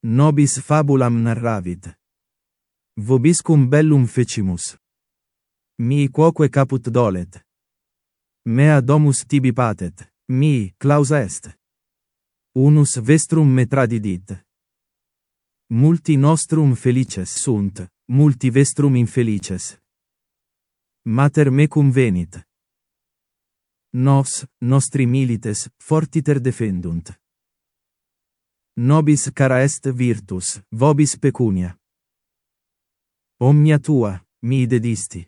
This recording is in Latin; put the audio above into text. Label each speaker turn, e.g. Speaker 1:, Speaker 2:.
Speaker 1: nobis fabulam narravit. Vobiscum bellum fecimus. Mi quoque caput dolet. Mea domus tibi patet, mi, clausa est. Unus vestrum me tradidit. Multi nostrum felices sunt, multi vestrum infelices. Mater mecum venit. Nos, nostri milites, fortiter defendunt nobis cara est virtus, vobis pecunia. Omnia tua, mi dedisti.